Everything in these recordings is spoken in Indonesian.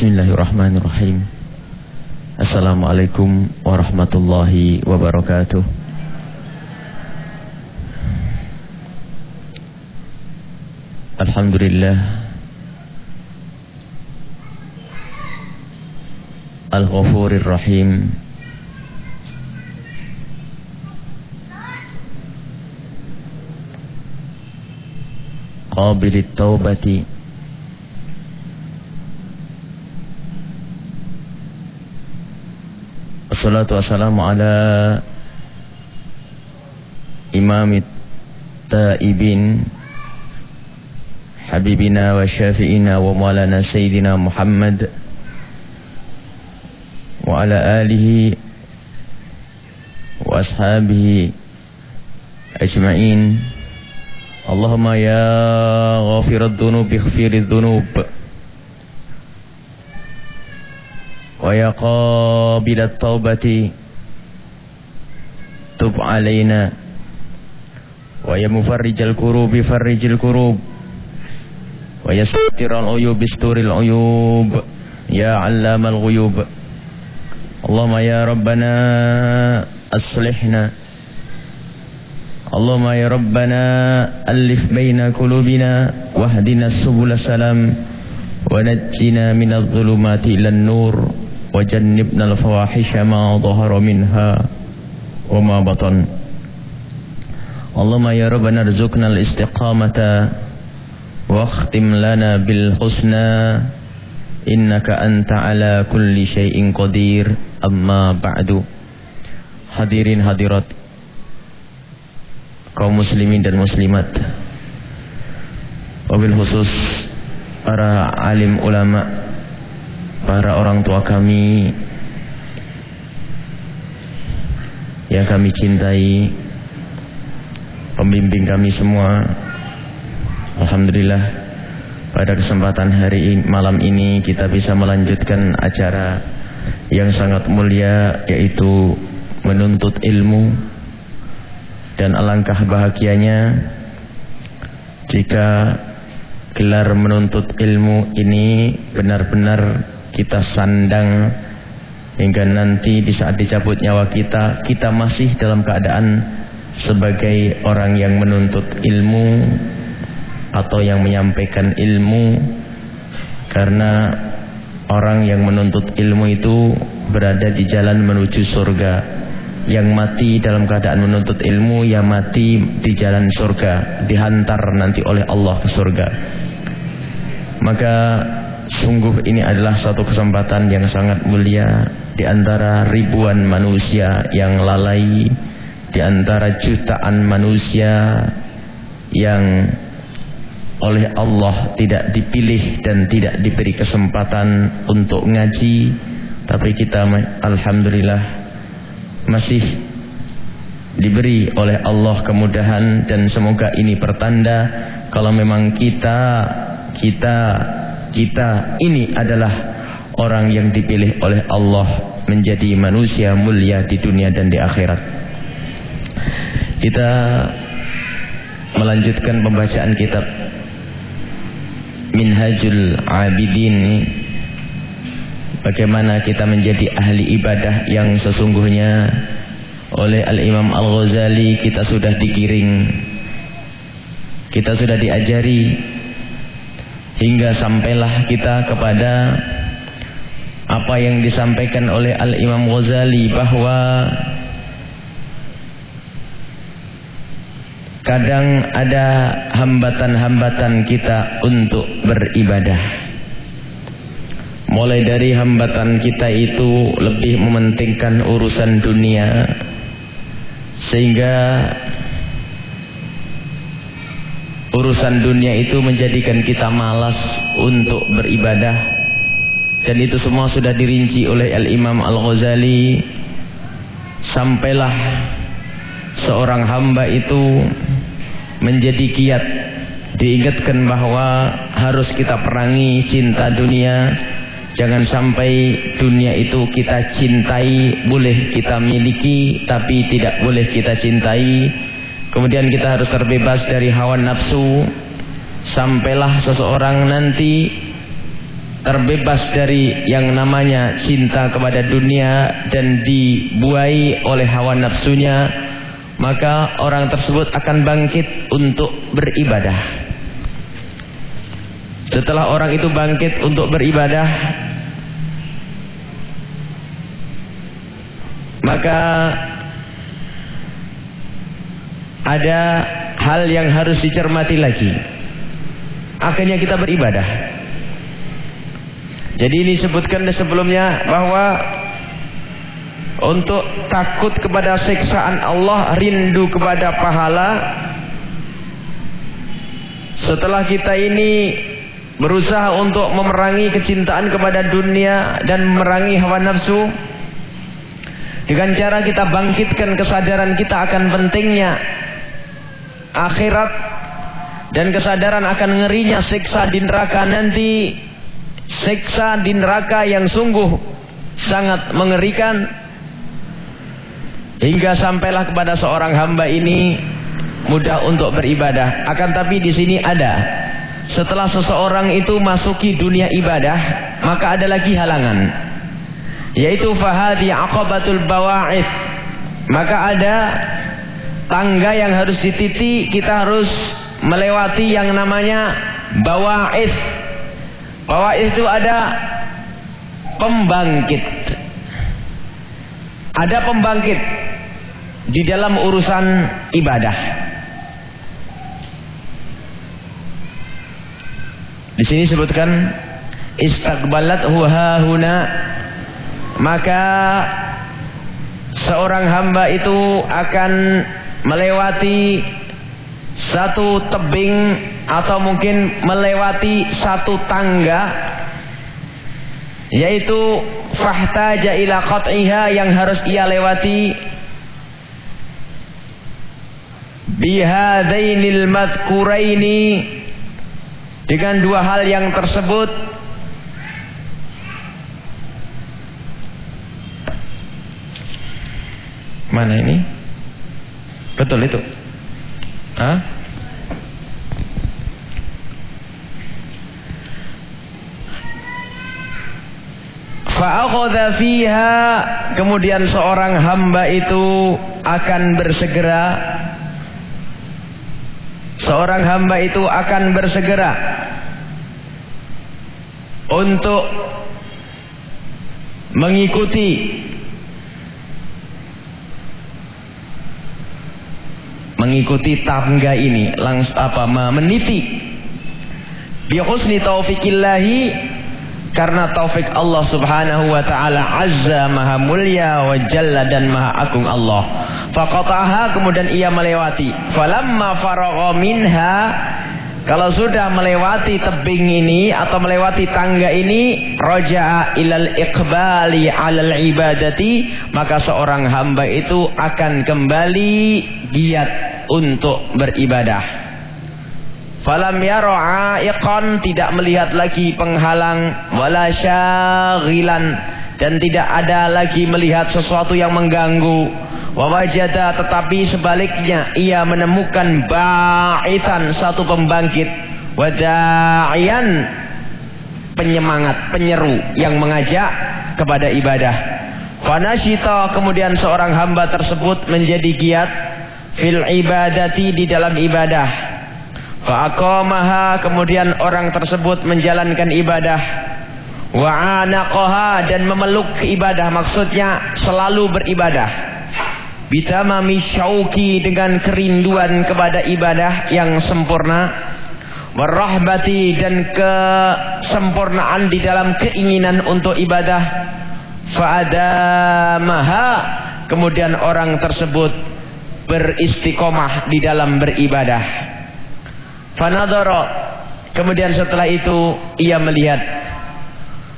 Bismillahirrahmanirrahim Assalamualaikum warahmatullahi wabarakatuh Alhamdulillah Al-Ghafurir Rahim Qabilit Taubati Wassalatu wassalamu ala imamit taibin Habibina wa syafi'ina wa maulana Sayyidina Muhammad Wa ala alihi Wa ashabihi Ajma'in Allahumma ya ghafirat dhunub Ikhfirid dhunub ويا قابل التوبة تب علينا. ويا مفرج الكروب فرج الكروب. ويا ستر العيوب استر العيوب. يا علام الغيوب. اللهم يا ربنا أصلحنا. اللهم يا ربنا ألف بين قلوبنا واهدنا السبل السلام. ونجنا من الظلمات إلى النور. وجنبنا الفواحش ما ظهر منها وما بطن. اللهم يا ربنا ارزقنا الاستقامة واختم لنا بالحسنى. إنك أنت على كل شيء قدير. أما بعد. hadirin hadirat kaum muslimin dan muslimat. wabil khusus para alim ulama. Para orang tua kami yang kami cintai pembimbing kami semua Alhamdulillah pada kesempatan hari ini, malam ini kita bisa melanjutkan acara yang sangat mulia yaitu menuntut ilmu dan alangkah bahagianya jika gelar menuntut ilmu ini benar-benar kita sandang hingga nanti di saat dicabut nyawa kita kita masih dalam keadaan sebagai orang yang menuntut ilmu atau yang menyampaikan ilmu. Karena orang yang menuntut ilmu itu berada di jalan menuju surga. Yang mati dalam keadaan menuntut ilmu yang mati di jalan surga dihantar nanti oleh Allah ke surga. Maka Sungguh ini adalah satu kesempatan yang sangat mulia di antara ribuan manusia yang lalai, di antara jutaan manusia yang oleh Allah tidak dipilih dan tidak diberi kesempatan untuk ngaji, tapi kita alhamdulillah masih diberi oleh Allah kemudahan dan semoga ini pertanda kalau memang kita kita kita ini adalah orang yang dipilih oleh Allah menjadi manusia mulia di dunia dan di akhirat. Kita melanjutkan pembacaan kitab Minhajul Abidin Bagaimana kita menjadi ahli ibadah yang sesungguhnya oleh Al-Imam Al-Ghazali kita sudah dikiring kita sudah diajari hingga sampailah kita kepada apa yang disampaikan oleh Al-Imam Ghazali bahwa kadang ada hambatan-hambatan kita untuk beribadah. Mulai dari hambatan kita itu lebih mementingkan urusan dunia sehingga urusan dunia itu menjadikan kita malas untuk beribadah. Dan itu semua sudah dirinci oleh Al-Imam Al-Ghazali. Sampailah seorang hamba itu menjadi kiat. Diingatkan bahwa harus kita perangi cinta dunia. Jangan sampai dunia itu kita cintai boleh kita miliki tapi tidak boleh kita cintai Kemudian kita harus terbebas dari hawa nafsu. Sampailah seseorang nanti terbebas dari yang namanya cinta kepada dunia dan dibuai oleh hawa nafsunya maka orang tersebut akan bangkit untuk beribadah. Setelah orang itu bangkit untuk beribadah maka ada hal yang harus dicermati lagi akhirnya kita beribadah jadi ini sebutkan sebelumnya bahwa untuk takut kepada siksaan Allah, rindu kepada pahala. Setelah kita ini berusaha untuk memerangi kecintaan kepada dunia dan memerangi hawa nafsu, dengan cara kita bangkitkan kesadaran kita akan pentingnya akhirat dan kesadaran akan ngerinya siksa di neraka nanti Seksa di neraka yang sungguh sangat mengerikan hingga sampailah kepada seorang hamba ini mudah untuk beribadah. Akan tapi di sini ada setelah seseorang itu masuki dunia ibadah, maka ada lagi halangan. Yaitu fahadi aqabatul bawa'id. Maka ada tangga yang harus dititi, kita harus melewati yang namanya bawa'id bahwa itu ada pembangkit. Ada pembangkit di dalam urusan ibadah. Di sini sebutkan istaqbalat huwa huna maka seorang hamba itu akan melewati satu tebing atau mungkin melewati satu tangga yaitu fahtaja ila qat'iha yang harus ia lewati. Bihadainil madhkuraini dengan dua hal yang tersebut. Mana ini betul itu. Hah? Fa'akhadha fiha. Kemudian seorang hamba itu akan bersegera. Seorang hamba itu akan bersegera untuk mengikuti mengikuti tangga ini. Langsung apa? Meniti. Bi husni taufiqillahi karena taufik Allah subhanahu wa ta'ala azza maha mulia wa jalla dan maha agung Allah. Faqataha kemudian ia melewati. Falamma faragha minha kalau sudah melewati tebing ini atau melewati tangga ini roja'a ilal iqbali alal ibadati maka seorang hamba itu akan kembali giat untuk beribadah Falam yara aiqan tidak melihat lagi penghalang wala syaghilan dan tidak ada lagi melihat sesuatu yang mengganggu. Wa wajada tetapi sebaliknya ia menemukan ba'itan satu pembangkit. Wada'ian penyemangat, penyeru yang mengajak kepada ibadah. Fanashita kemudian seorang hamba tersebut menjadi giat fil ibadati di dalam ibadah. Fa'aqamaha kemudian orang tersebut menjalankan ibadah. Wa'anaqaha dan memeluk ibadah maksudnya selalu beribadah bitamami syauki dengan kerinduan kepada ibadah yang sempurna. Warahbati dan kesempurnaan di dalam keinginan untuk ibadah. Fa'adamaha. Kemudian orang tersebut beristiqomah di dalam beribadah. Fanadara. Kemudian setelah itu ia melihat.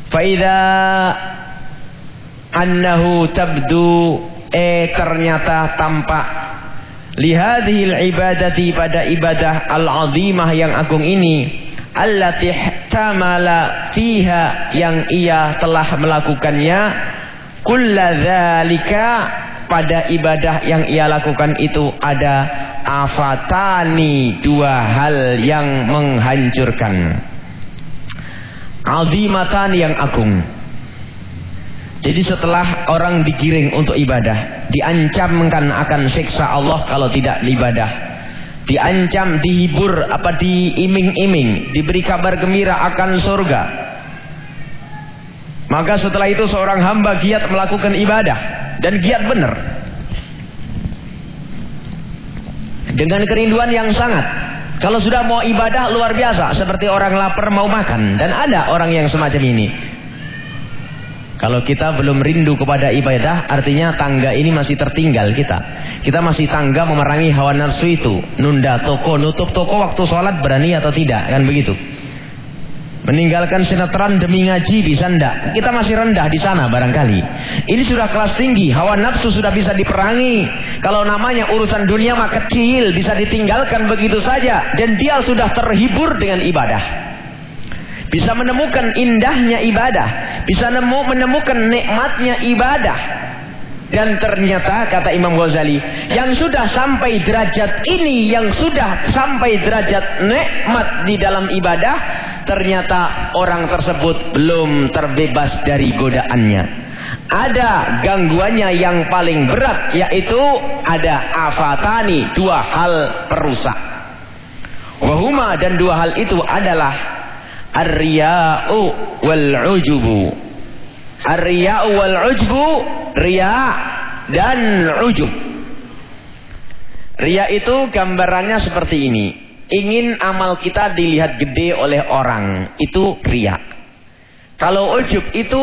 Faida annahu tabdu eh ternyata tampak lihadhil ibadati pada ibadah al-azimah yang agung ini allati tamala fiha yang ia telah melakukannya kulladzalika pada ibadah yang ia lakukan itu ada afatani dua hal yang menghancurkan azimatan yang agung. Jadi setelah orang digiring untuk ibadah, diancamkan akan siksa Allah kalau tidak ibadah. Diancam, dihibur, apa diiming-iming, diberi kabar gembira akan surga. Maka setelah itu seorang hamba giat melakukan ibadah dan giat benar. Dengan kerinduan yang sangat. Kalau sudah mau ibadah luar biasa seperti orang lapar mau makan dan ada orang yang semacam ini. Kalau kita belum rindu kepada ibadah, artinya tangga ini masih tertinggal kita. Kita masih tangga memerangi hawa nafsu itu. Nunda toko, nutup toko waktu sholat berani atau tidak, kan begitu. Meninggalkan sinetron demi ngaji bisa ndak? Kita masih rendah di sana barangkali. Ini sudah kelas tinggi, hawa nafsu sudah bisa diperangi. Kalau namanya urusan dunia mah kecil, bisa ditinggalkan begitu saja. Dan dia sudah terhibur dengan ibadah bisa menemukan indahnya ibadah, bisa nemu menemukan nikmatnya ibadah. Dan ternyata kata Imam Ghazali, yang sudah sampai derajat ini, yang sudah sampai derajat nikmat di dalam ibadah, ternyata orang tersebut belum terbebas dari godaannya. Ada gangguannya yang paling berat yaitu ada afatani, dua hal perusak. Wahuma dan dua hal itu adalah Ar-riya'u wal-ujubu. Ar-riya'u wal-ujubu, riya' dan ujub. Riya itu gambarannya seperti ini. Ingin amal kita dilihat gede oleh orang, itu riya. Kalau ujub itu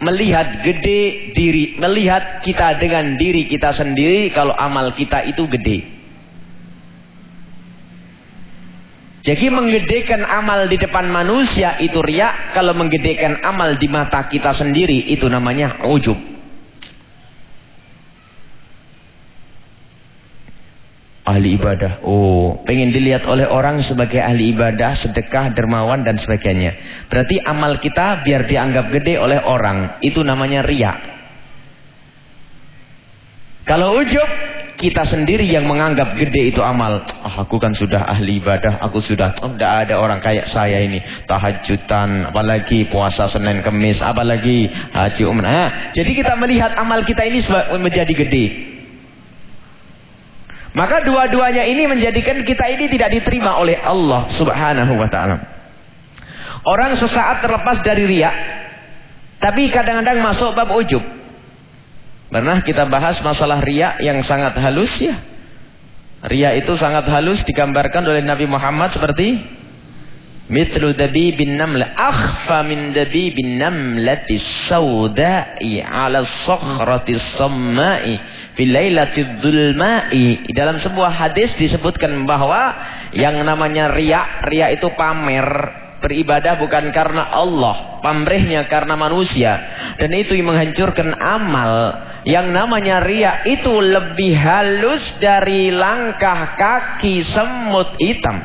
melihat gede diri, melihat kita dengan diri kita sendiri kalau amal kita itu gede. Jadi menggedekan amal di depan manusia itu riak. Kalau menggedekan amal di mata kita sendiri itu namanya ujub. Ahli ibadah. Oh, pengen dilihat oleh orang sebagai ahli ibadah, sedekah, dermawan dan sebagainya. Berarti amal kita biar dianggap gede oleh orang. Itu namanya riak. Kalau ujub kita sendiri yang menganggap gede itu amal. Oh, aku kan sudah ahli ibadah, aku sudah oh, tidak ada orang kayak saya ini tahajudan, apalagi puasa Senin Kemis, apalagi haji umrah. Nah, jadi kita melihat amal kita ini menjadi gede. Maka dua-duanya ini menjadikan kita ini tidak diterima oleh Allah Subhanahu wa taala. Orang sesaat terlepas dari riak, tapi kadang-kadang masuk bab ujub. Pernah kita bahas masalah ria yang sangat halus ya. Ria itu sangat halus digambarkan oleh Nabi Muhammad seperti Mithlu dabi bin namla akhfa min dabi bin namlati sawda'i ala sakhrati sammai fi lailati dhulma'i dalam sebuah hadis disebutkan bahwa yang namanya ria ria itu pamer beribadah bukan karena Allah, pamrihnya karena manusia. Dan itu yang menghancurkan amal. Yang namanya ria itu lebih halus dari langkah kaki semut hitam.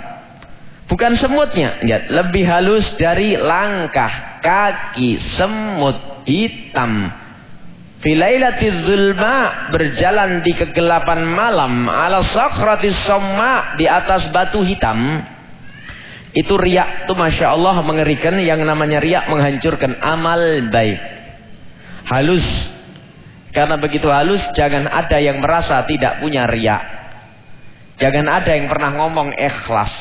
Bukan semutnya, lihat, lebih halus dari langkah kaki semut hitam. Filailati zulma berjalan di kegelapan malam ala sakratis somma di atas batu hitam itu riak itu Masya Allah mengerikan yang namanya riak menghancurkan amal baik. Halus. Karena begitu halus jangan ada yang merasa tidak punya riak. Jangan ada yang pernah ngomong ikhlas.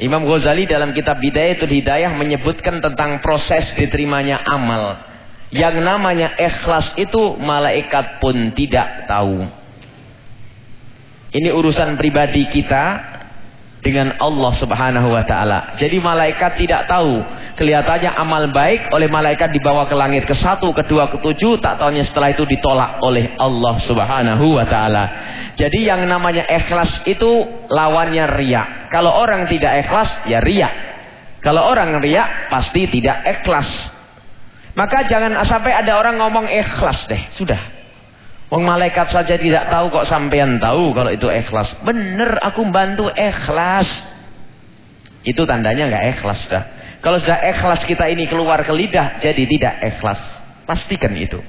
Imam Ghazali dalam kitab Bidayah itu Hidayah menyebutkan tentang proses diterimanya amal. Yang namanya ikhlas itu malaikat pun tidak tahu. Ini urusan pribadi kita dengan Allah Subhanahu wa taala. Jadi malaikat tidak tahu. Kelihatannya amal baik oleh malaikat dibawa ke langit ke satu, kedua, ketujuh, tak tahunya setelah itu ditolak oleh Allah Subhanahu wa taala. Jadi yang namanya ikhlas itu lawannya riya. Kalau orang tidak ikhlas ya riya. Kalau orang riya pasti tidak ikhlas. Maka jangan sampai ada orang ngomong ikhlas deh, sudah. Wong malaikat saja tidak tahu kok sampean tahu kalau itu ikhlas. Bener aku bantu ikhlas. Itu tandanya nggak ikhlas dah. Kalau sudah ikhlas kita ini keluar ke lidah jadi tidak ikhlas. Pastikan itu.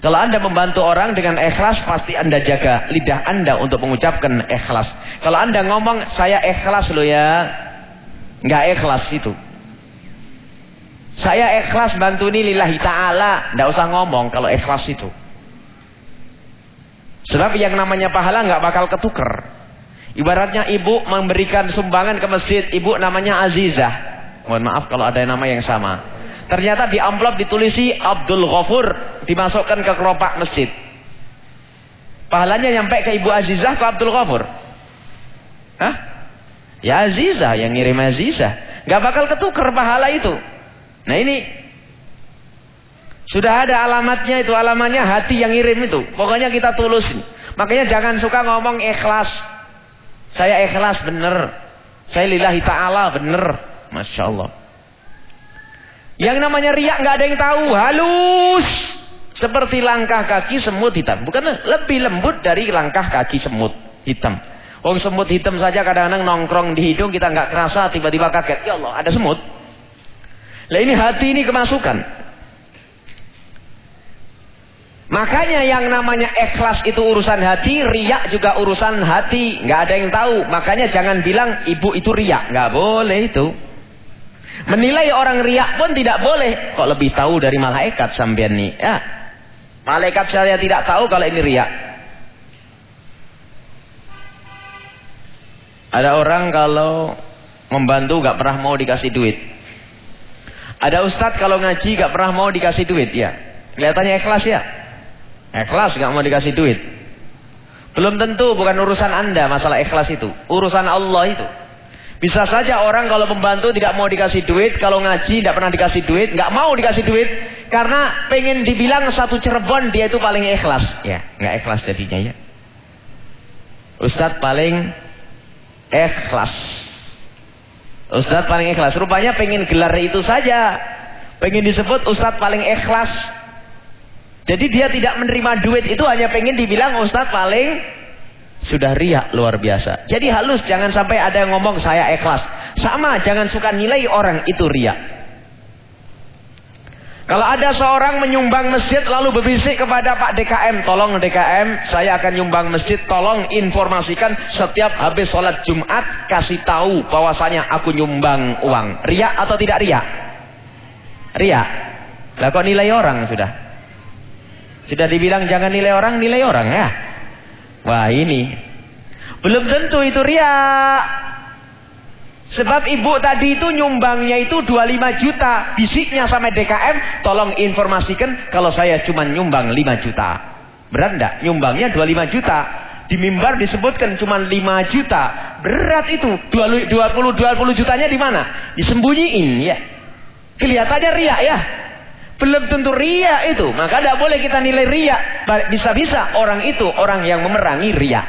Kalau anda membantu orang dengan ikhlas pasti anda jaga lidah anda untuk mengucapkan ikhlas. Kalau anda ngomong saya ikhlas loh ya. Nggak ikhlas itu. Saya ikhlas bantu ini lillahi ta'ala. Tidak usah ngomong kalau ikhlas itu. Sebab yang namanya pahala nggak bakal ketuker. Ibaratnya ibu memberikan sumbangan ke masjid, ibu namanya Azizah. Mohon maaf kalau ada nama yang sama. Ternyata di amplop ditulisi Abdul Ghafur dimasukkan ke keropak masjid. Pahalanya nyampe ke Ibu Azizah ke Abdul Ghafur. Hah? Ya Azizah yang ngirim Azizah. Gak bakal ketuker pahala itu. Nah ini sudah ada alamatnya itu alamatnya hati yang ngirim itu. Pokoknya kita tulus. Makanya jangan suka ngomong ikhlas. Saya ikhlas bener. Saya lillahi ta'ala bener. Masya Allah. Yang namanya riak nggak ada yang tahu. Halus. Seperti langkah kaki semut hitam. Bukan lebih lembut dari langkah kaki semut hitam. Wong semut hitam saja kadang-kadang nongkrong di hidung kita nggak kerasa tiba-tiba kaget. Ya Allah ada semut. Lah ini hati ini kemasukan. Makanya yang namanya ikhlas itu urusan hati, riak juga urusan hati. Nggak ada yang tahu. Makanya jangan bilang ibu itu riak. Nggak boleh itu. Menilai orang riak pun tidak boleh. Kok lebih tahu dari malaikat sampean nih? Ya. Malaikat saya tidak tahu kalau ini riak. Ada orang kalau membantu gak pernah mau dikasih duit. Ada ustadz kalau ngaji gak pernah mau dikasih duit ya. Kelihatannya ikhlas ya. Ikhlas gak mau dikasih duit. Belum tentu bukan urusan anda masalah ikhlas itu. Urusan Allah itu. Bisa saja orang kalau membantu tidak mau dikasih duit. Kalau ngaji tidak pernah dikasih duit. Gak mau dikasih duit. Karena pengen dibilang satu Cirebon dia itu paling ikhlas. Ya gak ikhlas jadinya ya. Ustadz paling ikhlas. Ustadz paling ikhlas. Rupanya pengen gelar itu saja. Pengen disebut Ustadz paling ikhlas. Jadi dia tidak menerima duit itu hanya pengen dibilang Ustadz paling sudah riak luar biasa. Jadi halus jangan sampai ada yang ngomong saya ikhlas. Sama jangan suka nilai orang itu riak. Kalau ada seorang menyumbang masjid lalu berbisik kepada Pak DKM, tolong DKM, saya akan nyumbang masjid, tolong informasikan setiap habis sholat Jumat kasih tahu bahwasanya aku nyumbang uang. Riak atau tidak riak? Riak. Lah kok nilai orang sudah? Sudah dibilang jangan nilai orang, nilai orang ya. Wah ini. Belum tentu itu ria. Sebab ibu tadi itu nyumbangnya itu 25 juta. Bisiknya sama DKM, tolong informasikan kalau saya cuma nyumbang 5 juta. Berat enggak? Nyumbangnya 25 juta. Di mimbar disebutkan cuma 5 juta. Berat itu. 20 20 jutanya di mana? Disembunyiin ya. Kelihatannya riak ya. Belum tentu ria itu. Maka tidak boleh kita nilai ria. Bisa-bisa orang itu orang yang memerangi ria.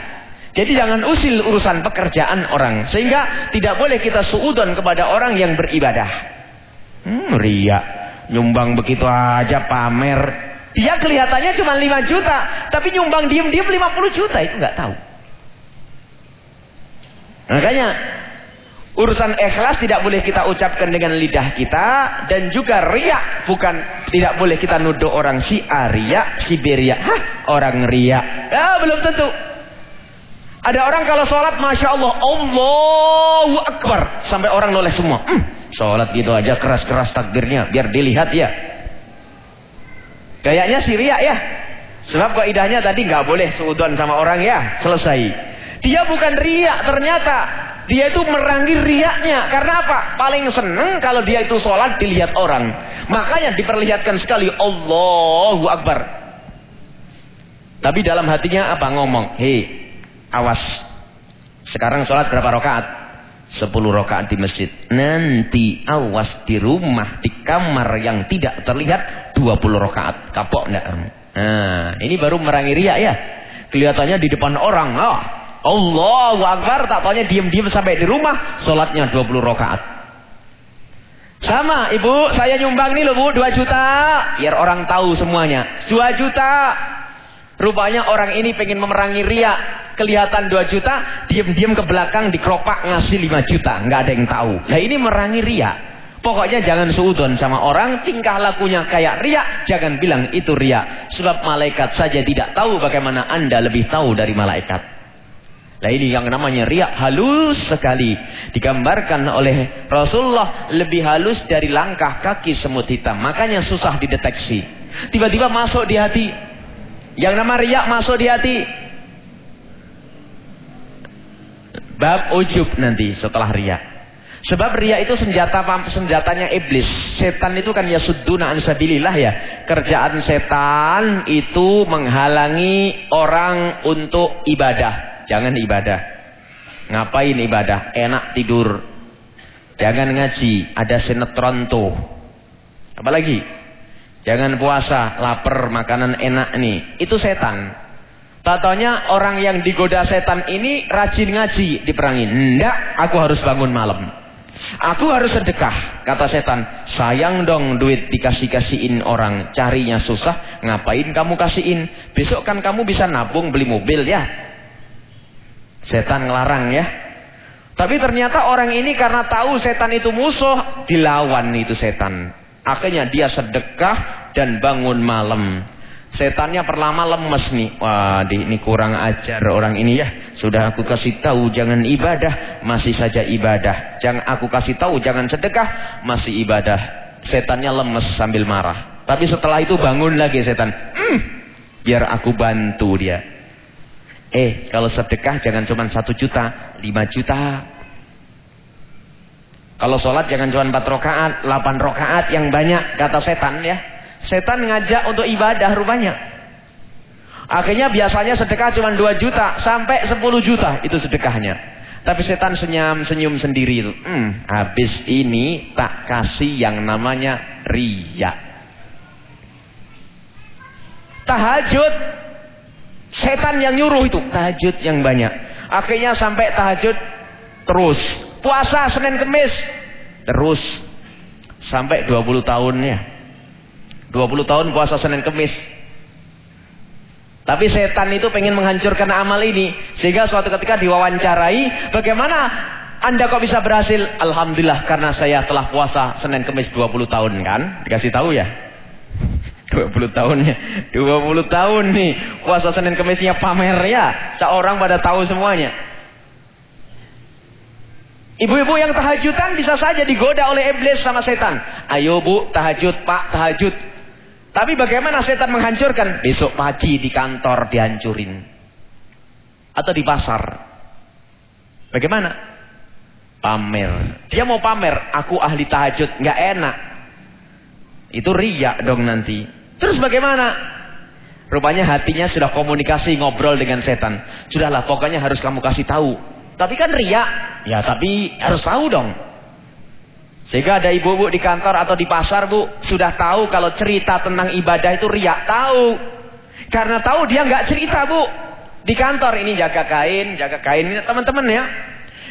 Jadi jangan usil urusan pekerjaan orang. Sehingga tidak boleh kita suudon kepada orang yang beribadah. Hmm, ria. Nyumbang begitu aja pamer. Dia kelihatannya cuma 5 juta. Tapi nyumbang diem-diem 50 juta. Itu nggak tahu. Makanya Urusan ikhlas tidak boleh kita ucapkan dengan lidah kita dan juga riak bukan tidak boleh kita nuduh orang si Arya, si Beria, hah orang riak. Ya belum tentu. Ada orang kalau sholat masya Allah, Allahu Akbar sampai orang noleh semua. Hmm, sholat gitu aja keras-keras takbirnya biar dilihat ya. Kayaknya si riak ya. Sebab kaidahnya tadi nggak boleh seudon sama orang ya, selesai. Dia bukan riak ternyata dia itu merangi riaknya. Karena apa? Paling seneng kalau dia itu sholat dilihat orang. Makanya diperlihatkan sekali Allahu Akbar. Tapi dalam hatinya apa ngomong? Hei, awas. Sekarang sholat berapa rakaat? Sepuluh rakaat di masjid. Nanti awas di rumah, di kamar yang tidak terlihat dua puluh rakaat. Kapok enggak? Nah, ini baru merangi riak ya. Kelihatannya di depan orang. Oh, Allahu Akbar tak tanya diam-diam sampai di rumah sholatnya 20 rakaat. Sama ibu saya nyumbang nih loh bu 2 juta. Biar orang tahu semuanya. 2 juta. Rupanya orang ini pengen memerangi ria. Kelihatan 2 juta diam-diam ke belakang di keropak ngasih 5 juta. Nggak ada yang tahu. Nah ini merangi ria. Pokoknya jangan suudon sama orang. Tingkah lakunya kayak ria. Jangan bilang itu ria. Sebab malaikat saja tidak tahu bagaimana anda lebih tahu dari malaikat Nah ini yang namanya riak halus sekali. Digambarkan oleh Rasulullah lebih halus dari langkah kaki semut hitam. Makanya susah dideteksi. Tiba-tiba masuk di hati. Yang nama riak masuk di hati. Bab ujub nanti setelah riak. Sebab ria itu senjata senjatanya iblis. Setan itu kan ya sudduna ansabilillah ya. Kerjaan setan itu menghalangi orang untuk ibadah. Jangan ibadah. Ngapain ibadah? Enak tidur. Jangan ngaji, ada sinetron tuh. Apalagi? Jangan puasa, lapar, makanan enak nih. Itu setan. Tatonya orang yang digoda setan ini rajin ngaji diperangin. Enggak, aku harus bangun malam. Aku harus sedekah, kata setan. Sayang dong duit dikasih-kasihin orang, carinya susah, ngapain kamu kasihin? Besok kan kamu bisa nabung beli mobil ya. Setan ngelarang ya. Tapi ternyata orang ini karena tahu setan itu musuh, dilawan itu setan. Akhirnya dia sedekah dan bangun malam. Setannya perlama lemes nih. Wah, ini kurang ajar orang ini ya. Sudah aku kasih tahu jangan ibadah, masih saja ibadah. Jangan aku kasih tahu jangan sedekah, masih ibadah. Setannya lemes sambil marah. Tapi setelah itu bangun lagi setan. Hmm, biar aku bantu dia. Eh, kalau sedekah jangan cuma satu juta, lima juta. Kalau sholat jangan cuma empat rokaat, delapan rokaat yang banyak, kata setan ya. Setan ngajak untuk ibadah rupanya. Akhirnya biasanya sedekah cuma 2 juta sampai 10 juta itu sedekahnya. Tapi setan senyum senyum sendiri itu. Hmm, habis ini tak kasih yang namanya ria. Tahajud. Setan yang nyuruh itu. Tahajud yang banyak. Akhirnya sampai tahajud terus. Puasa Senin Kemis. Terus. Sampai 20 tahunnya. 20 tahun puasa Senin Kemis. Tapi setan itu pengen menghancurkan amal ini. Sehingga suatu ketika diwawancarai, bagaimana anda kok bisa berhasil? Alhamdulillah karena saya telah puasa Senin Kemis 20 tahun kan? Dikasih tahu ya? 20 tahunnya. 20 tahun nih puasa Senin Kemisnya pamer ya. Seorang pada tahu semuanya. Ibu-ibu yang tahajudan bisa saja digoda oleh iblis sama setan. Ayo bu, tahajud, pak, tahajud. Tapi bagaimana setan menghancurkan? Besok pagi di kantor dihancurin. Atau di pasar. Bagaimana? Pamer. Dia mau pamer, aku ahli tahajud, nggak enak. Itu riak dong nanti. Terus bagaimana? Rupanya hatinya sudah komunikasi ngobrol dengan setan. Sudahlah, pokoknya harus kamu kasih tahu. Tapi kan riak. Ya, tapi harus tahu dong. Sehingga ada ibu-ibu di kantor atau di pasar bu sudah tahu kalau cerita tentang ibadah itu riak tahu. Karena tahu dia nggak cerita bu di kantor ini jaga kain, jaga kain ini teman-teman ya.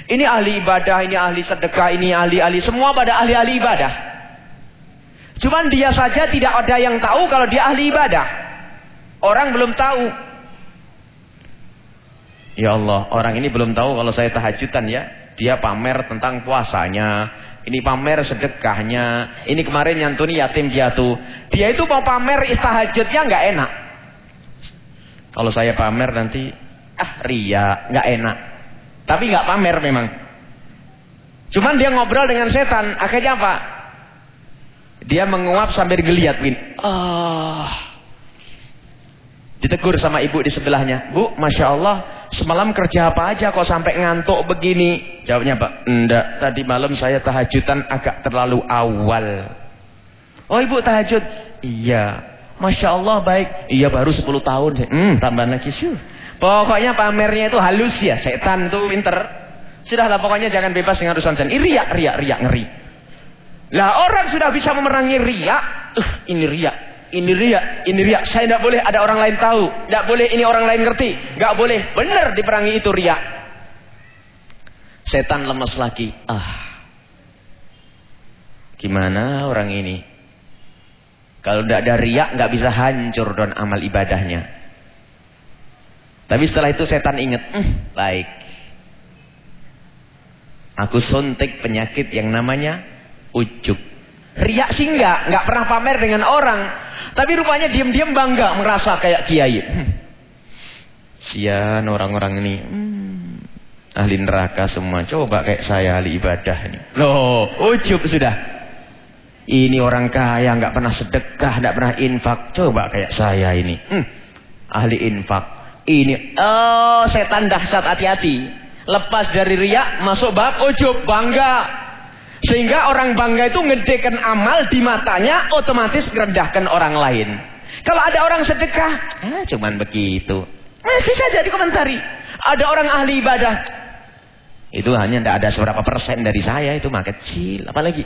Ini ahli ibadah, ini ahli sedekah, ini ahli-ahli semua pada ahli-ahli ibadah. Cuman dia saja tidak ada yang tahu kalau dia ahli ibadah. Orang belum tahu. Ya Allah, orang ini belum tahu kalau saya tahajudan ya. Dia pamer tentang puasanya, ini pamer sedekahnya. Ini kemarin nyantuni yatim piatu. Dia itu mau pamer istahajudnya nggak enak. Kalau saya pamer nanti ah ria nggak enak. Tapi nggak pamer memang. Cuman dia ngobrol dengan setan. Akhirnya apa? Dia menguap sambil geliat win. Ah. Ditegur sama ibu di sebelahnya. Bu, masya Allah Semalam kerja apa aja kok sampai ngantuk begini? Jawabnya Pak, enggak. Tadi malam saya tahajudan agak terlalu awal. Oh ibu tahajud? Iya. Masya Allah baik. Iya baru 10 tahun. Hmm, tambah lagi sih. Pokoknya pamernya itu halus ya. Setan tuh pinter. Sudahlah pokoknya jangan bebas dengan urusan. Ini riak, riak, riak, ngeri. Lah orang sudah bisa memerangi riak. Uh, ini riak ini ria, ini ria. Saya tidak boleh ada orang lain tahu. Tidak boleh ini orang lain ngerti. Tidak boleh. Benar diperangi itu ria. Setan lemes lagi. Ah. Gimana orang ini? Kalau tidak ada riak, nggak bisa hancur don amal ibadahnya. Tapi setelah itu setan ingat, hm, baik. Aku suntik penyakit yang namanya ujub. Riak sih enggak, enggak pernah pamer dengan orang. Tapi rupanya diam-diam bangga merasa kayak kiai. Hmm. Sian orang-orang ini. Hmm. Ahli neraka semua. Coba kayak saya ahli ibadah ini. Loh, ujub sudah. Ini orang kaya nggak pernah sedekah, nggak pernah infak. Coba kayak saya ini. Hmm, ahli infak. Ini oh setan dahsyat hati-hati. Lepas dari riak masuk bab ujub bangga. Sehingga orang bangga itu ngedekan amal di matanya otomatis merendahkan orang lain. Kalau ada orang sedekah, eh, cuman begitu. Masih saja dikomentari. Ada orang ahli ibadah. Itu hanya tidak ada seberapa persen dari saya itu mah kecil. Apalagi.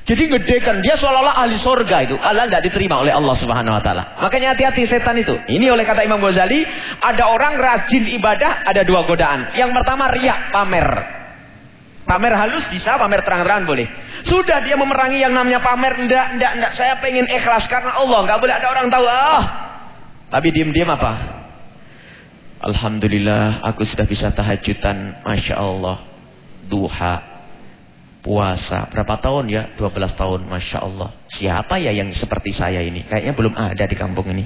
Jadi ngedekan dia seolah-olah ahli sorga itu. Allah tidak diterima oleh Allah Subhanahu Wa Taala. Makanya hati-hati setan itu. Ini oleh kata Imam Ghazali, ada orang rajin ibadah, ada dua godaan. Yang pertama riak, pamer. Pamer halus bisa, pamer terang-terangan boleh. Sudah dia memerangi yang namanya pamer, enggak, enggak, enggak. Saya pengen ikhlas karena Allah, enggak boleh ada orang tahu. Ah. Tapi diam-diam apa? Alhamdulillah, aku sudah bisa tahajudan, masya Allah, duha, puasa. Berapa tahun ya? 12 tahun, masya Allah. Siapa ya yang seperti saya ini? Kayaknya belum ada di kampung ini.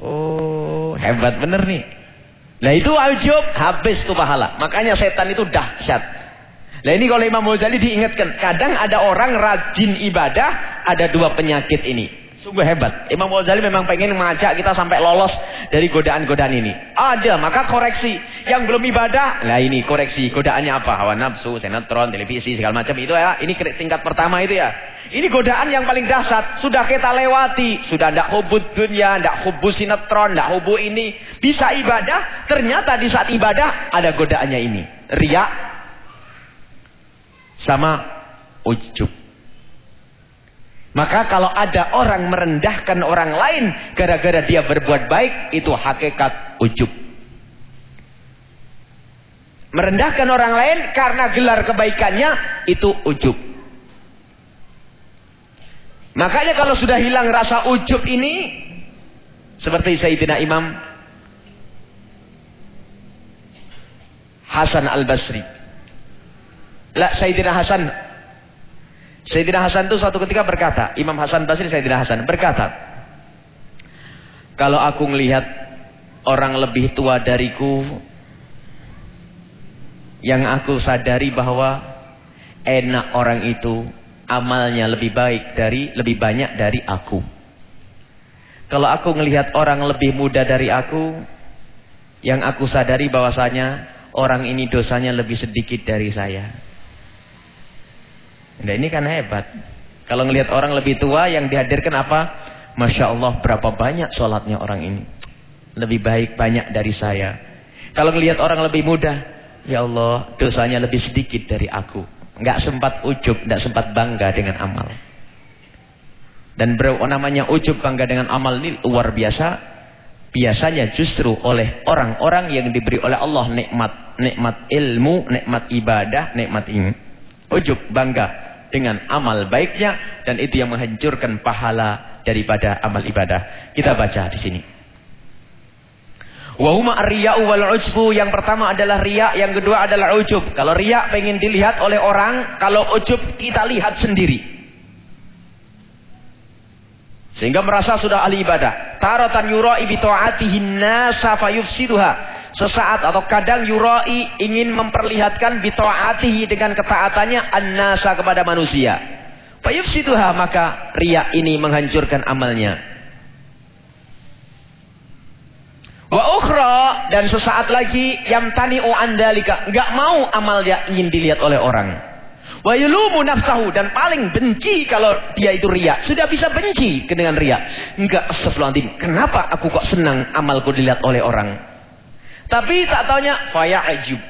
Oh, hebat bener nih. Nah itu ujub habis tuh pahala. Makanya setan itu dahsyat. Nah ini kalau Imam Ghazali diingatkan, kadang ada orang rajin ibadah, ada dua penyakit ini. Sungguh hebat. Imam Ghazali memang pengen mengajak kita sampai lolos dari godaan-godaan ini. Ada, maka koreksi. Yang belum ibadah, nah ini koreksi. Godaannya apa? Hawa nafsu, sinetron, televisi, segala macam itu ya. Ini tingkat pertama itu ya. Ini godaan yang paling dahsyat. Sudah kita lewati. Sudah tidak hubud dunia, tidak hubud sinetron, tidak hubud ini. Bisa ibadah, ternyata di saat ibadah ada godaannya ini. Riak sama ujub. Maka kalau ada orang merendahkan orang lain gara-gara dia berbuat baik, itu hakikat ujub. Merendahkan orang lain karena gelar kebaikannya, itu ujub. Makanya kalau sudah hilang rasa ujub ini, seperti Sayyidina Imam Hasan Al-Basri. Lah Sayyidina Hasan Sayyidina Hasan itu suatu ketika berkata, Imam Hasan Basri Sayyidina Hasan berkata, kalau aku melihat orang lebih tua dariku, yang aku sadari bahwa enak orang itu amalnya lebih baik dari lebih banyak dari aku. Kalau aku melihat orang lebih muda dari aku, yang aku sadari bahwasanya orang ini dosanya lebih sedikit dari saya. Nah ini kan hebat. Kalau ngelihat orang lebih tua yang dihadirkan apa? Masya Allah berapa banyak sholatnya orang ini. Lebih baik banyak dari saya. Kalau ngelihat orang lebih muda, ya Allah dosanya lebih sedikit dari aku. Nggak sempat ujub, nggak sempat bangga dengan amal. Dan bro, namanya ujub bangga dengan amal ini luar biasa. Biasanya justru oleh orang-orang yang diberi oleh Allah nikmat, nikmat ilmu, nikmat ibadah, nikmat ini. Ujub bangga dengan amal baiknya dan itu yang menghancurkan pahala daripada amal ibadah. Kita baca di sini. Wahuma riya'u wal ujbu yang pertama adalah riya, yang kedua adalah ujub. Kalau riya pengen dilihat oleh orang, kalau ujub kita lihat sendiri. Sehingga merasa sudah ahli ibadah. Taratan yura'i bi ta'atihin nasa fayufsiduha. Sesaat atau kadang yurai ingin memperlihatkan bito'atihi dengan ketaatannya an-nasa kepada manusia. Fayufsiduha maka riak ini menghancurkan amalnya. Wa ukhra dan sesaat lagi yang tani'u andalika. Enggak mau amal dia ingin dilihat oleh orang. Wa yulumu nafsahu dan paling benci kalau dia itu riak. Sudah bisa benci dengan riak. Enggak astagfirullahaladzim. Kenapa aku kok senang amalku dilihat oleh orang? Tapi tak taunya faya'jub.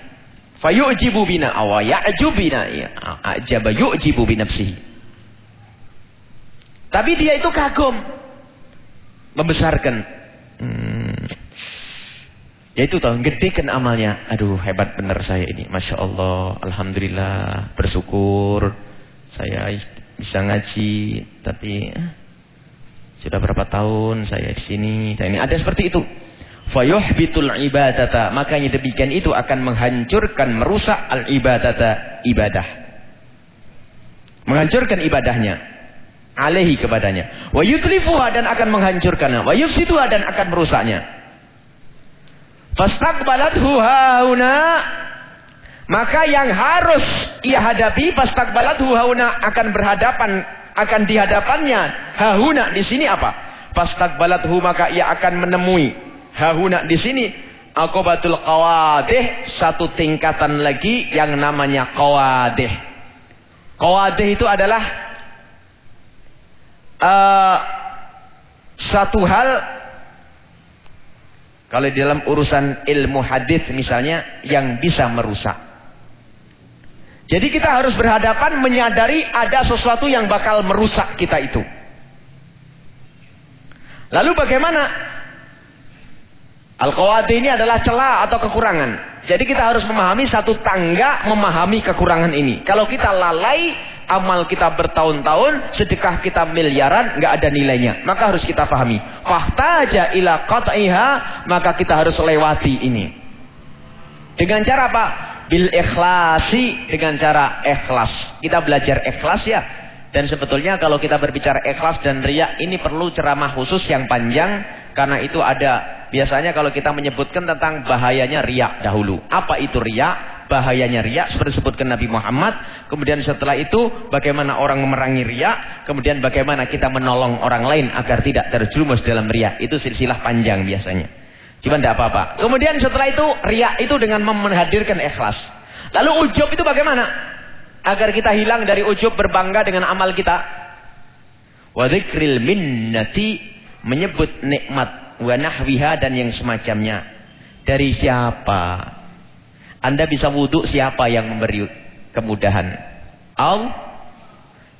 Fayu'jibu bina awa ya'jub bina. Ya, ajaba yu'jibu binafsihi. Tapi dia itu kagum. Membesarkan. Hmm. Ya itu tahu, gedekan amalnya. Aduh, hebat benar saya ini. Masya Allah, Alhamdulillah, bersyukur. Saya bisa ngaji, tapi eh, sudah berapa tahun saya di sini. Saya ini ada seperti itu fayuhbitul ibadata. Makanya demikian itu akan menghancurkan merusak al ibadata ibadah. Menghancurkan ibadahnya. Alaihi kepadanya. Wa yutlifuha dan akan menghancurkannya. Wa yufsiduha dan akan merusaknya. Fastaqbalathu hauna. Maka yang harus ia hadapi fastaqbalathu hauna akan berhadapan akan dihadapannya hahuna di sini apa? Fastaqbalathu maka ia akan menemui hahuna di sini akobatul qawadih satu tingkatan lagi yang namanya qawadih. Qawadih itu adalah uh, satu hal kalau dalam urusan ilmu hadis misalnya yang bisa merusak. Jadi kita harus berhadapan menyadari ada sesuatu yang bakal merusak kita itu. Lalu bagaimana? Al-Qawadi ini adalah celah atau kekurangan. Jadi kita harus memahami satu tangga memahami kekurangan ini. Kalau kita lalai, amal kita bertahun-tahun, sedekah kita miliaran, nggak ada nilainya. Maka harus kita pahami. Fahtaja ila qat'iha, maka kita harus lewati ini. Dengan cara apa? Bil ikhlasi, dengan cara ikhlas. Kita belajar ikhlas ya. Dan sebetulnya kalau kita berbicara ikhlas dan riak, ini perlu ceramah khusus yang panjang. Karena itu ada, biasanya kalau kita menyebutkan tentang bahayanya riak dahulu. Apa itu riak? bahayanya riak seperti disebutkan Nabi Muhammad. Kemudian setelah itu bagaimana orang memerangi riak, kemudian bagaimana kita menolong orang lain agar tidak terjerumus dalam riak. Itu silsilah panjang biasanya. Cuma tidak apa-apa. Kemudian setelah itu riak itu dengan menghadirkan ikhlas. Lalu ujub itu bagaimana? Agar kita hilang dari ujub berbangga dengan amal kita. Wa minnati menyebut nikmat wa nahwiha dan yang semacamnya. Dari siapa? Anda bisa wudhu siapa yang memberi kemudahan? Allah.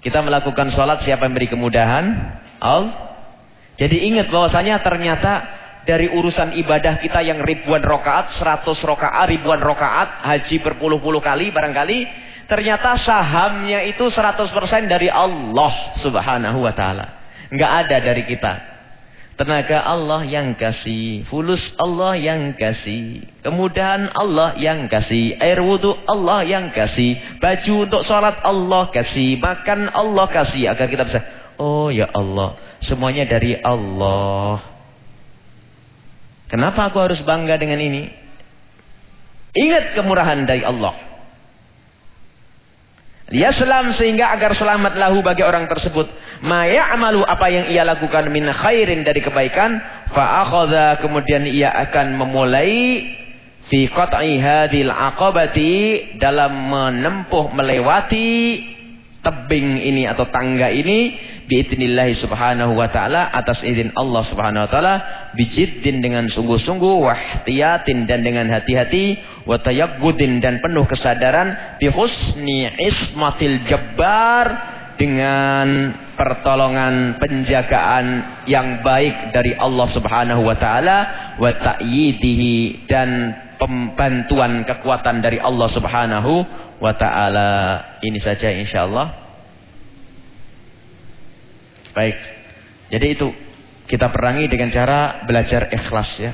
Kita melakukan sholat siapa yang memberi kemudahan? Allah. Jadi ingat bahwasanya ternyata dari urusan ibadah kita yang ribuan rokaat, seratus rokaat, ribuan rokaat, haji berpuluh-puluh kali barangkali, ternyata sahamnya itu seratus persen dari Allah subhanahu wa ta'ala. Nggak ada dari kita. Tenaga Allah yang kasih. Fulus Allah yang kasih. Kemudahan Allah yang kasih. Air wudhu Allah yang kasih. Baju untuk sholat Allah kasih. Makan Allah kasih. Agar kita bisa. Oh ya Allah. Semuanya dari Allah. Kenapa aku harus bangga dengan ini? Ingat kemurahan dari Allah. Dia selam sehingga agar selamat lahu bagi orang tersebut. Maya amalu apa yang ia lakukan min khairin dari kebaikan. Fa'akhadha kemudian ia akan memulai fi qat'i hadil aqabati dalam menempuh melewati tebing ini atau tangga ini biidnillahi subhanahu wa ta'ala atas izin Allah subhanahu wa ta'ala bijiddin dengan sungguh-sungguh wahtiyatin dan dengan hati-hati watayaggudin dan penuh kesadaran bihusni ismatil jabbar dengan pertolongan penjagaan yang baik dari Allah Subhanahu wa taala wa ta'yidihi dan pembantuan kekuatan dari Allah Subhanahu wa taala. Ini saja insyaallah. Baik. Jadi itu kita perangi dengan cara belajar ikhlas ya.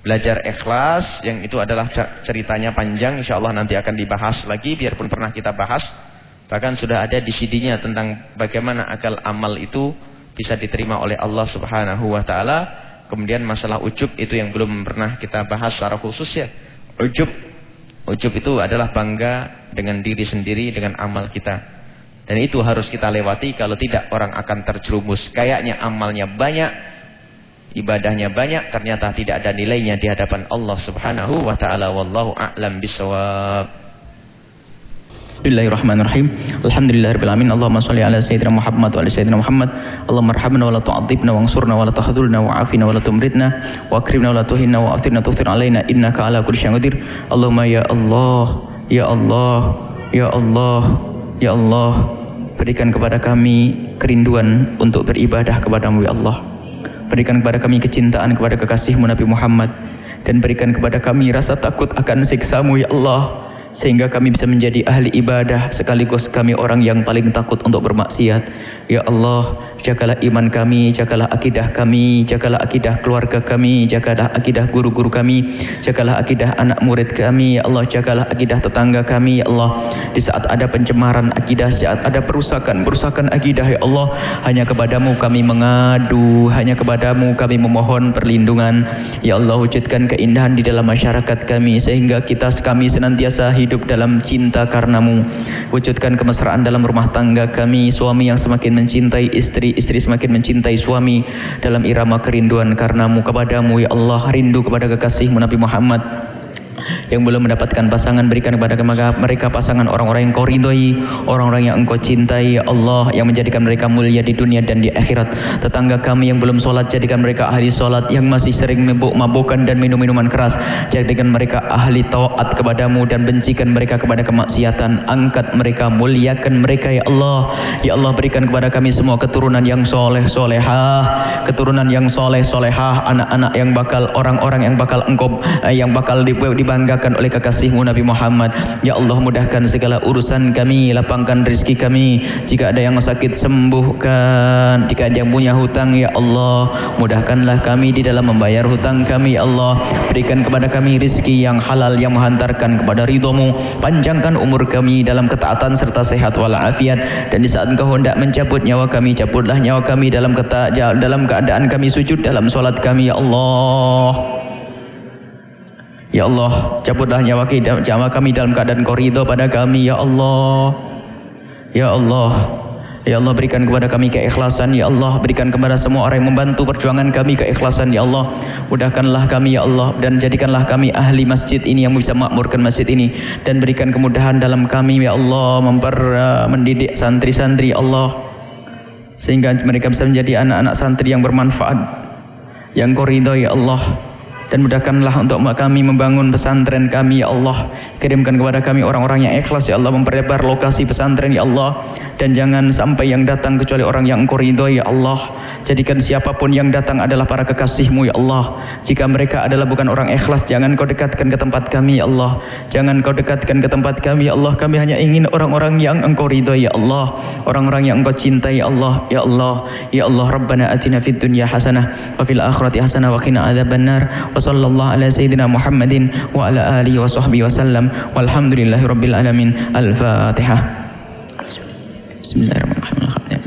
Belajar ikhlas yang itu adalah ceritanya panjang Insya Allah nanti akan dibahas lagi biarpun pernah kita bahas. Bahkan sudah ada di CD-nya tentang bagaimana akal amal itu bisa diterima oleh Allah Subhanahu wa taala. Kemudian masalah ujub itu yang belum pernah kita bahas secara khusus ya. Ujub ujub itu adalah bangga dengan diri sendiri dengan amal kita. Dan itu harus kita lewati kalau tidak orang akan terjerumus. Kayaknya amalnya banyak, ibadahnya banyak, ternyata tidak ada nilainya di hadapan Allah Subhanahu wa taala. Wallahu a'lam bishawab. Bismillahirrahmanirrahim. Alhamdulillahirabbil. Allahumma shalli ala sayyidina Muhammad wa ala sayyidina Muhammad. Allahumma arhamna wa la tu'adzibna ansurna wa la tahdhurna wa afina wa la tumritna wa akrimna wa la tuhinna wa aftirna tughfir alaina innaka ala kulli syai'in qadir. Allahumma ya Allah, ya Allah, ya Allah, ya Allah. Berikan kepada kami kerinduan untuk beribadah kepadamu ya Allah. Berikan kepada kami kecintaan kepada kekasihmu Nabi Muhammad. Dan berikan kepada kami rasa takut akan siksamu ya Allah. Sehingga kami bisa menjadi ahli ibadah sekaligus kami orang yang paling takut untuk bermaksiat. Ya Allah, jagalah iman kami, jagalah akidah kami, jagalah akidah keluarga kami, jagalah akidah guru-guru kami, jagalah akidah anak murid kami, ya Allah, jagalah akidah tetangga kami, ya Allah. Di saat ada pencemaran akidah, saat ada perusakan-perusakan akidah, ya Allah, hanya kepadamu kami mengadu, hanya kepadamu kami memohon perlindungan. Ya Allah, wujudkan keindahan di dalam masyarakat kami, sehingga kita kami senantiasa hidup dalam cinta karenamu. Wujudkan kemesraan dalam rumah tangga kami, suami yang semakin mencintai istri, istri semakin mencintai suami dalam irama kerinduan karenamu. Kepadamu ya Allah rindu kepada kekasihmu Nabi Muhammad yang belum mendapatkan pasangan berikan kepada mereka pasangan orang-orang yang kau ridhoi orang-orang yang engkau cintai. Ya Allah yang menjadikan mereka mulia di dunia dan di akhirat. Tetangga kami yang belum sholat jadikan mereka ahli sholat. Yang masih sering mabuk-mabukan dan minum-minuman keras jadikan mereka ahli taat kepadamu dan bencikan mereka kepada kemaksiatan. Angkat mereka muliakan mereka ya Allah. Ya Allah berikan kepada kami semua keturunan yang soleh solehah keturunan yang soleh solehah anak-anak yang bakal orang-orang yang bakal engkau eh, yang bakal dibanggakan dibanggakan oleh kekasihmu Nabi Muhammad. Ya Allah mudahkan segala urusan kami, lapangkan rezeki kami. Jika ada yang sakit sembuhkan. Jika ada yang punya hutang ya Allah, mudahkanlah kami di dalam membayar hutang kami ya Allah. Berikan kepada kami rezeki yang halal yang menghantarkan kepada ridhamu. Panjangkan umur kami dalam ketaatan serta sehat walafiat. Dan di saat engkau hendak mencabut nyawa kami, cabutlah nyawa kami dalam keta dalam keadaan kami sujud dalam solat kami ya Allah. Ya Allah, cabutlah nyawa kami dalam keadaan kau ridho pada kami, Ya Allah. Ya Allah. Ya Allah berikan kepada kami keikhlasan Ya Allah. Berikan kepada semua orang yang membantu perjuangan kami keikhlasan Ya Allah. Mudahkanlah kami Ya Allah Dan jadikanlah kami ahli masjid ini yang bisa makmurkan masjid ini. Dan berikan kemudahan dalam kami Ya Allah Memper, mendidik santri-santri Ya Allah. Sehingga mereka bisa menjadi anak-anak santri yang bermanfaat Yang kau ridho Ya Allah dan mudahkanlah untuk kami membangun pesantren kami ya Allah kirimkan kepada kami orang-orang yang ikhlas ya Allah memperlebar lokasi pesantren ya Allah dan jangan sampai yang datang kecuali orang yang engkau ridhoi ya Allah jadikan siapa pun yang datang adalah para kekasihmu ya Allah jika mereka adalah bukan orang ikhlas jangan kau dekatkan ke tempat kami ya Allah jangan kau dekatkan ke tempat kami ya Allah kami hanya ingin orang-orang yang engkau ridhoi ya Allah orang-orang yang engkau cintai ya Allah ya Allah ya Allah Rabbana atina fid dunya hasanah wa fil akhirati hasanah wa qina adzabannar وصلى الله على سيدنا محمد وعلى آله وصحبه وسلم. والحمد لله رب العالمين. الفاتحة. بسم الله الرحمن الرحيم.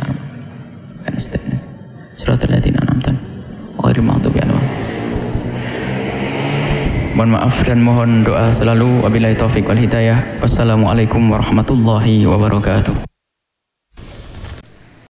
صراط الذين أنعمت غير المغضوب عليهم. Mohon maaf dan mohon doa selalu. Wabillahi taufik wal hidayah. Wassalamualaikum warahmatullahi wabarakatuh.